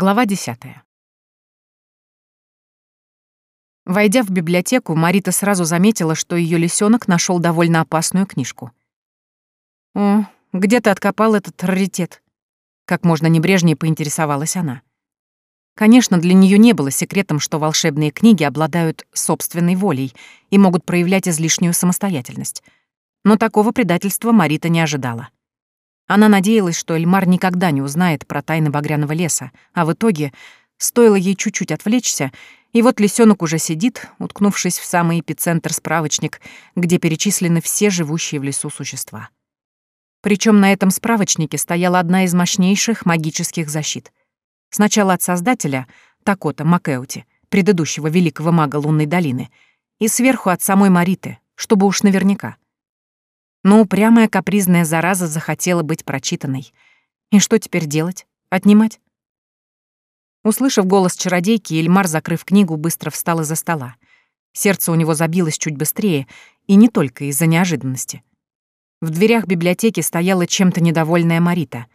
Глава десятая. Войдя в библиотеку, Марита сразу заметила, что ее лисенок нашел довольно опасную книжку. «О, где ты откопал этот раритет?» Как можно небрежнее поинтересовалась она. Конечно, для нее не было секретом, что волшебные книги обладают собственной волей и могут проявлять излишнюю самостоятельность. Но такого предательства Марита не ожидала. Она надеялась, что Эльмар никогда не узнает про тайны багряного леса, а в итоге стоило ей чуть-чуть отвлечься, и вот лисенок уже сидит, уткнувшись в самый эпицентр справочник, где перечислены все живущие в лесу существа. Причем на этом справочнике стояла одна из мощнейших магических защит. Сначала от создателя, Такота Макеути, предыдущего великого мага Лунной долины, и сверху от самой Мариты, чтобы уж наверняка — но упрямая капризная зараза захотела быть прочитанной. И что теперь делать? Отнимать? Услышав голос чародейки, Эльмар, закрыв книгу, быстро встал из-за стола. Сердце у него забилось чуть быстрее, и не только из-за неожиданности. В дверях библиотеки стояла чем-то недовольная Марита.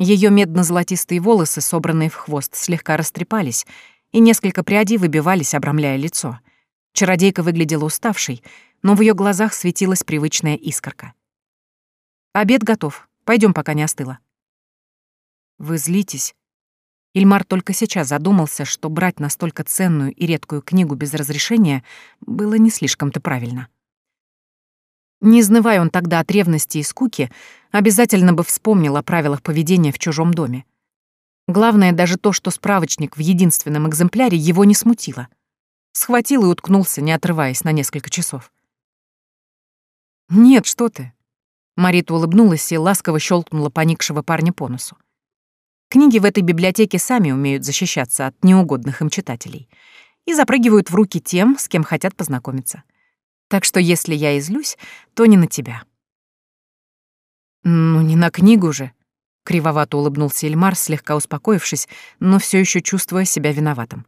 Ее медно-золотистые волосы, собранные в хвост, слегка растрепались, и несколько прядей выбивались, обрамляя лицо. Чародейка выглядела уставшей, но в ее глазах светилась привычная искорка. «Обед готов. Пойдем, пока не остыло». «Вы злитесь?» Ильмар только сейчас задумался, что брать настолько ценную и редкую книгу без разрешения было не слишком-то правильно. Не изнывая он тогда от ревности и скуки, обязательно бы вспомнил о правилах поведения в чужом доме. Главное даже то, что справочник в единственном экземпляре его не смутило. Схватил и уткнулся, не отрываясь на несколько часов. «Нет, что ты!» Марита улыбнулась и ласково щелкнула поникшего парня по носу. Книги в этой библиотеке сами умеют защищаться от неугодных им читателей и запрыгивают в руки тем, с кем хотят познакомиться. Так что если я излюсь, то не на тебя. «Ну, не на книгу же», — кривовато улыбнулся Эльмар, слегка успокоившись, но все еще чувствуя себя виноватым.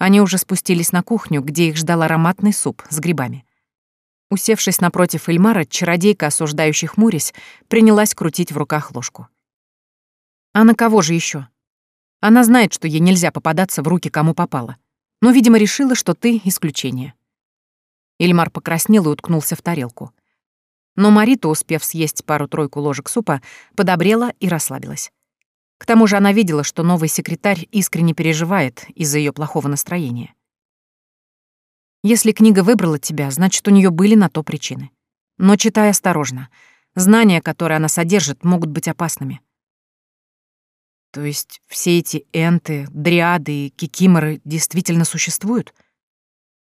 Они уже спустились на кухню, где их ждал ароматный суп с грибами. Усевшись напротив Эльмара, чародейка, осуждающий хмурясь, принялась крутить в руках ложку. «А на кого же еще? Она знает, что ей нельзя попадаться в руки кому попало, но, видимо, решила, что ты — исключение». Эльмар покраснел и уткнулся в тарелку. Но Марита, успев съесть пару-тройку ложек супа, подобрела и расслабилась. К тому же она видела, что новый секретарь искренне переживает из-за ее плохого настроения. Если книга выбрала тебя, значит, у нее были на то причины. Но читай осторожно. Знания, которые она содержит, могут быть опасными. То есть все эти энты, дриады и кикиморы действительно существуют?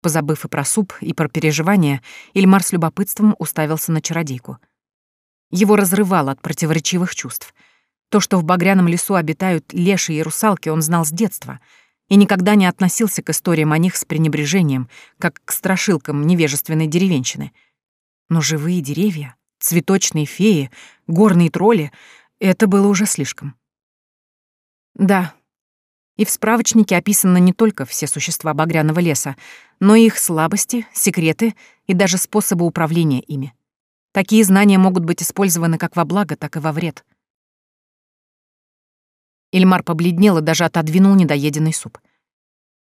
Позабыв и про суп, и про переживания, Ильмар с любопытством уставился на чародейку. Его разрывало от противоречивых чувств. То, что в багряном лесу обитают леши и русалки, он знал с детства — и никогда не относился к историям о них с пренебрежением, как к страшилкам невежественной деревенщины. Но живые деревья, цветочные феи, горные тролли — это было уже слишком. Да, и в справочнике описаны не только все существа багряного леса, но и их слабости, секреты и даже способы управления ими. Такие знания могут быть использованы как во благо, так и во вред — Ильмар побледнел и даже отодвинул недоеденный суп.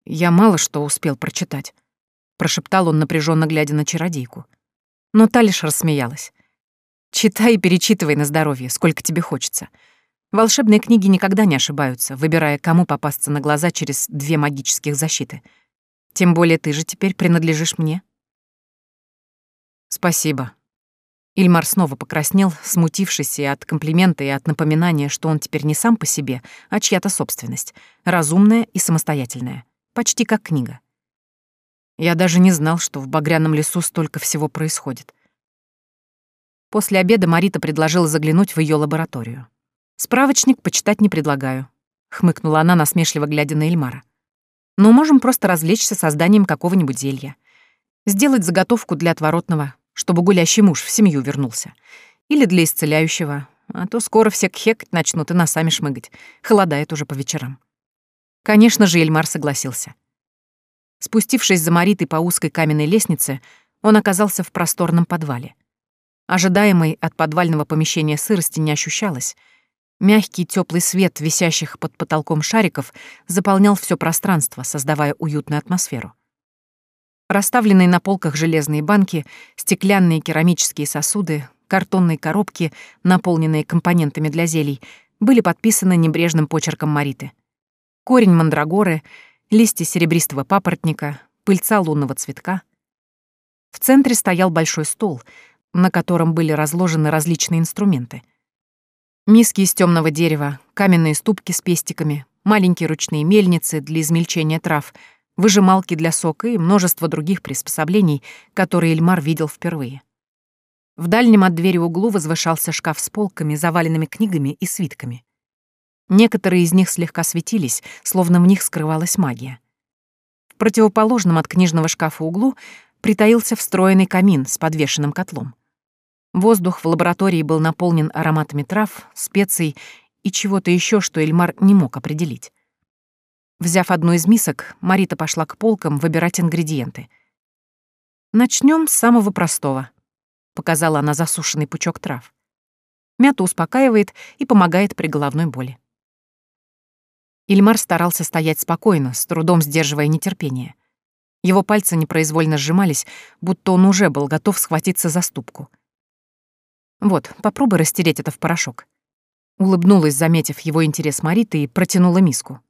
«Я мало что успел прочитать», — прошептал он, напряженно глядя на чародейку. Но та лишь рассмеялась. «Читай и перечитывай на здоровье, сколько тебе хочется. Волшебные книги никогда не ошибаются, выбирая, кому попасться на глаза через две магических защиты. Тем более ты же теперь принадлежишь мне». «Спасибо», Ильмар снова покраснел, смутившись и от комплимента, и от напоминания, что он теперь не сам по себе, а чья-то собственность, разумная и самостоятельная, почти как книга. Я даже не знал, что в Багряном лесу столько всего происходит. После обеда Марита предложила заглянуть в ее лабораторию. «Справочник почитать не предлагаю», — хмыкнула она, насмешливо глядя на Эльмара. «Но можем просто развлечься созданием какого-нибудь зелья. Сделать заготовку для отворотного, чтобы гулящий муж в семью вернулся. Или для исцеляющего, а то скоро все кхекать начнут и носами шмыгать. Холодает уже по вечерам. Конечно же, Эльмар согласился. Спустившись за Маритой по узкой каменной лестнице, он оказался в просторном подвале. Ожидаемой от подвального помещения сырости не ощущалось. Мягкий теплый свет висящих под потолком шариков заполнял все пространство, создавая уютную атмосферу. Расставленные на полках железные банки, стеклянные керамические сосуды, картонные коробки, наполненные компонентами для зелий, были подписаны небрежным почерком Мариты. Корень мандрагоры, листья серебристого папоротника, пыльца лунного цветка. В центре стоял большой стол, на котором были разложены различные инструменты — Миски из темного дерева, каменные ступки с пестиками, маленькие ручные мельницы для измельчения трав, выжималки для сока и множество других приспособлений, которые Эльмар видел впервые. В дальнем от двери углу возвышался шкаф с полками, заваленными книгами и свитками. Некоторые из них слегка светились, словно в них скрывалась магия. В противоположном от книжного шкафа углу притаился встроенный камин с подвешенным котлом. Воздух в лаборатории был наполнен ароматами трав, специй и чего-то еще, что Эльмар не мог определить. Взяв одну из мисок, Марита пошла к полкам выбирать ингредиенты. Начнем с самого простого», — показала она засушенный пучок трав. Мята успокаивает и помогает при головной боли. Ильмар старался стоять спокойно, с трудом сдерживая нетерпение. Его пальцы непроизвольно сжимались, будто он уже был готов схватиться за ступку — вот, попробуй растереть это в порошок. Улыбнулась, заметив его интерес Мариты, и протянула миску.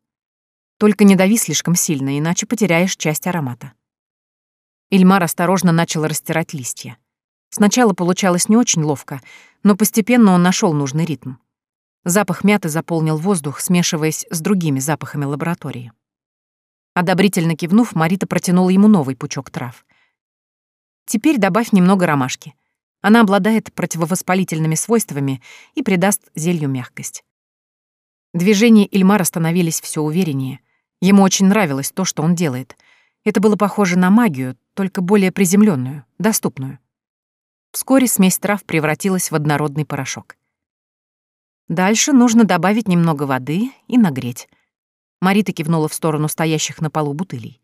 Только не дави слишком сильно, иначе потеряешь часть аромата. Ильмар осторожно начал растирать листья. Сначала получалось не очень ловко, но постепенно он нашел нужный ритм. Запах мяты заполнил воздух, смешиваясь с другими запахами лаборатории. Одобрительно кивнув, Марита протянула ему новый пучок трав. «Теперь добавь немного ромашки. Она обладает противовоспалительными свойствами и придаст зелью мягкость. Движения Ильмара становились все увереннее. Ему очень нравилось то, что он делает. Это было похоже на магию, только более приземленную, доступную. Вскоре смесь трав превратилась в однородный порошок. Дальше нужно добавить немного воды и нагреть. Марита кивнула в сторону стоящих на полу бутылей.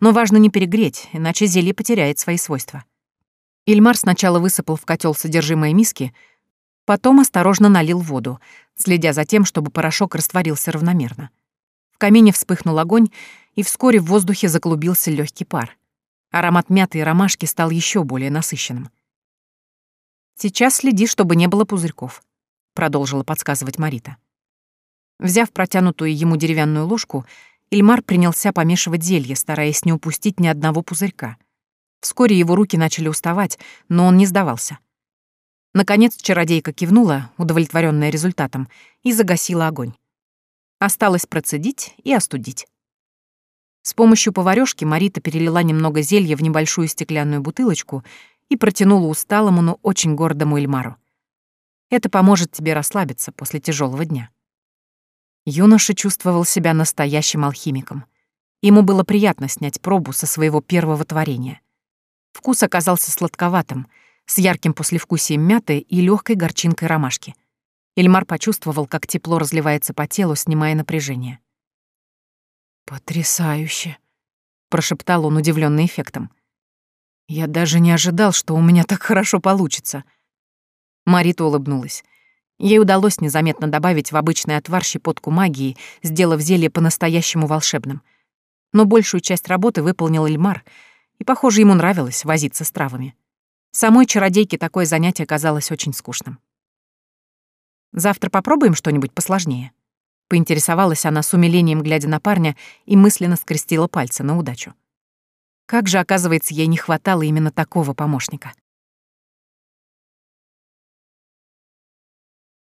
Но важно не перегреть, иначе зелье потеряет свои свойства. Ильмар сначала высыпал в котел содержимое миски, потом осторожно налил воду, следя за тем, чтобы порошок растворился равномерно. Камине вспыхнул огонь, и вскоре в воздухе заклубился легкий пар. Аромат мяты и ромашки стал еще более насыщенным. «Сейчас следи, чтобы не было пузырьков», — продолжила подсказывать Марита. Взяв протянутую ему деревянную ложку, Ильмар принялся помешивать зелье, стараясь не упустить ни одного пузырька — Вскоре его руки начали уставать, но он не сдавался. Наконец чародейка кивнула, удовлетворенная результатом, и загасила огонь. Осталось процедить и остудить. С помощью поварёшки Марита перелила немного зелья в небольшую стеклянную бутылочку и протянула усталому, но очень гордому Эльмару. Это поможет тебе расслабиться после тяжелого дня. Юноша чувствовал себя настоящим алхимиком. Ему было приятно снять пробу со своего первого творения — Вкус оказался сладковатым, с ярким послевкусием мяты и легкой горчинкой ромашки. Эльмар почувствовал, как тепло разливается по телу, снимая напряжение. «Потрясающе!» — прошептал он, удивленный эффектом. «Я даже не ожидал, что у меня так хорошо получится». Марита улыбнулась. Ей удалось незаметно добавить в обычный отвар щепотку магии, сделав зелье по-настоящему волшебным. Но большую часть работы выполнил Эльмар — и, похоже, ему нравилось возиться с травами. Самой чародейке такое занятие казалось очень скучным. «Завтра попробуем что-нибудь посложнее?» Поинтересовалась она с умилением, глядя на парня, и мысленно скрестила пальцы на удачу. Как же, оказывается, ей не хватало именно такого помощника.